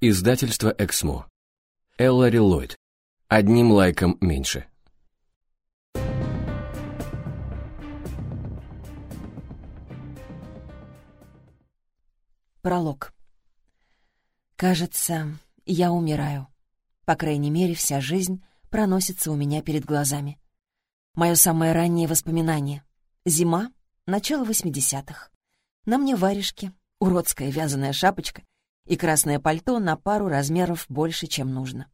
Издательство «Эксмо». Эллари Ллойд. Одним лайком меньше. Пролог. Кажется, я умираю. По крайней мере, вся жизнь проносится у меня перед глазами. Мое самое раннее воспоминание. Зима, начало 80-х. На мне варежки, уродская вязаная шапочка и красное пальто на пару размеров больше, чем нужно.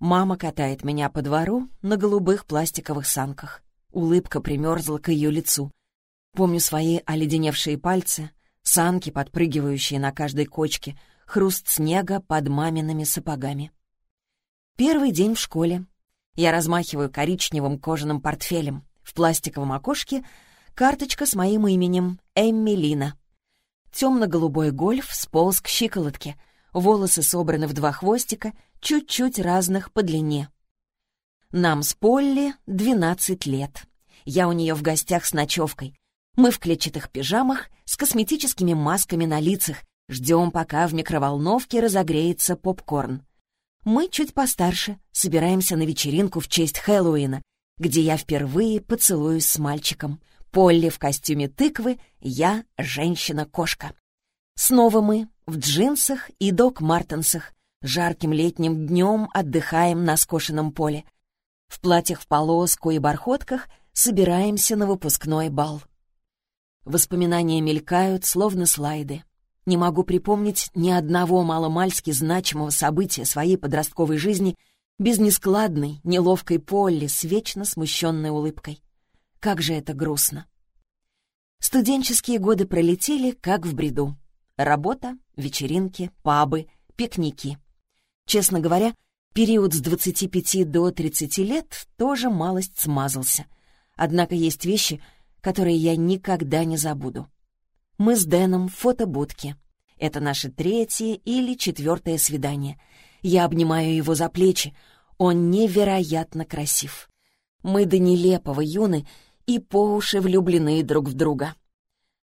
Мама катает меня по двору на голубых пластиковых санках. Улыбка примерзла к ее лицу. Помню свои оледеневшие пальцы, санки, подпрыгивающие на каждой кочке, хруст снега под мамиными сапогами. Первый день в школе. Я размахиваю коричневым кожаным портфелем. В пластиковом окошке карточка с моим именем — Эмми Лина. Темно-голубой гольф сполз к щиколотке, волосы собраны в два хвостика, чуть-чуть разных по длине. Нам с Полли 12 лет. Я у нее в гостях с ночевкой. Мы в клетчатых пижамах с косметическими масками на лицах, ждем, пока в микроволновке разогреется попкорн. Мы чуть постарше, собираемся на вечеринку в честь Хэллоуина, где я впервые поцелуюсь с мальчиком — Полли в костюме тыквы, я — женщина-кошка. Снова мы в джинсах и док-мартенсах, жарким летним днем отдыхаем на скошенном поле. В платьях в полоску и бархотках собираемся на выпускной бал. Воспоминания мелькают, словно слайды. Не могу припомнить ни одного маломальски значимого события своей подростковой жизни без нескладной, неловкой Полли с вечно смущенной улыбкой. Как же это грустно. Студенческие годы пролетели, как в бреду. Работа, вечеринки, пабы, пикники. Честно говоря, период с 25 до 30 лет тоже малость смазался. Однако есть вещи, которые я никогда не забуду. Мы с Дэном в фотобудке. Это наше третье или четвертое свидание. Я обнимаю его за плечи. Он невероятно красив. Мы до нелепого юны и по уши влюблены друг в друга.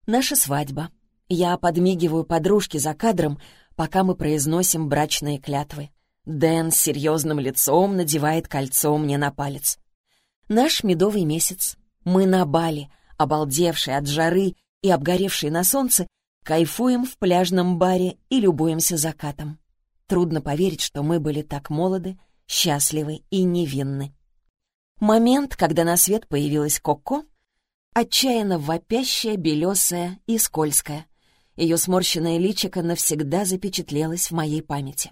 Наша свадьба. Я подмигиваю подружке за кадром, пока мы произносим брачные клятвы. Дэн с серьезным лицом надевает кольцо мне на палец. Наш медовый месяц. Мы на Бали, обалдевшие от жары и обгоревшие на солнце, кайфуем в пляжном баре и любуемся закатом. Трудно поверить, что мы были так молоды, счастливы и невинны. Момент, когда на свет появилась Коко, отчаянно вопящая, белесая и скользкая. Ее сморщенное личико навсегда запечатлелось в моей памяти.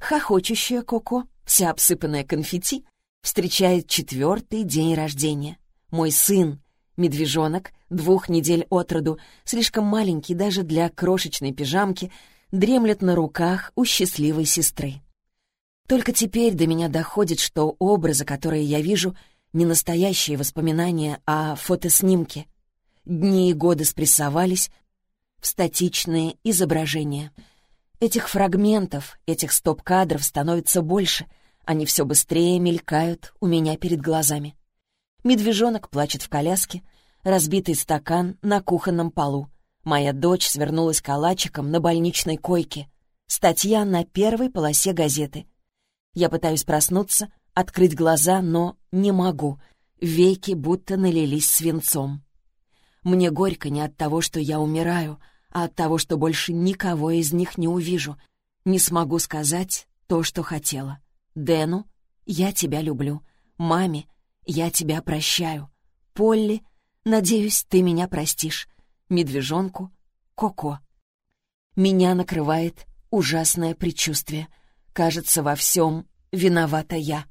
Хохочущая Коко, вся обсыпанная конфетти, встречает четвертый день рождения. Мой сын, медвежонок, двух недель от роду, слишком маленький даже для крошечной пижамки, дремлет на руках у счастливой сестры. Только теперь до меня доходит, что образы, которые я вижу, не настоящие воспоминания, а фотоснимки. Дни и годы спрессовались в статичные изображения. Этих фрагментов, этих стоп-кадров становится больше, они все быстрее мелькают у меня перед глазами. Медвежонок плачет в коляске, разбитый стакан на кухонном полу. Моя дочь свернулась калачиком на больничной койке. Статья на первой полосе газеты — я пытаюсь проснуться, открыть глаза, но не могу. Веки будто налились свинцом. Мне горько не от того, что я умираю, а от того, что больше никого из них не увижу. Не смогу сказать то, что хотела. Дэну, я тебя люблю. Маме, я тебя прощаю. Полли, надеюсь, ты меня простишь. Медвежонку, Коко. Меня накрывает ужасное предчувствие — Кажется, во всем виновата я.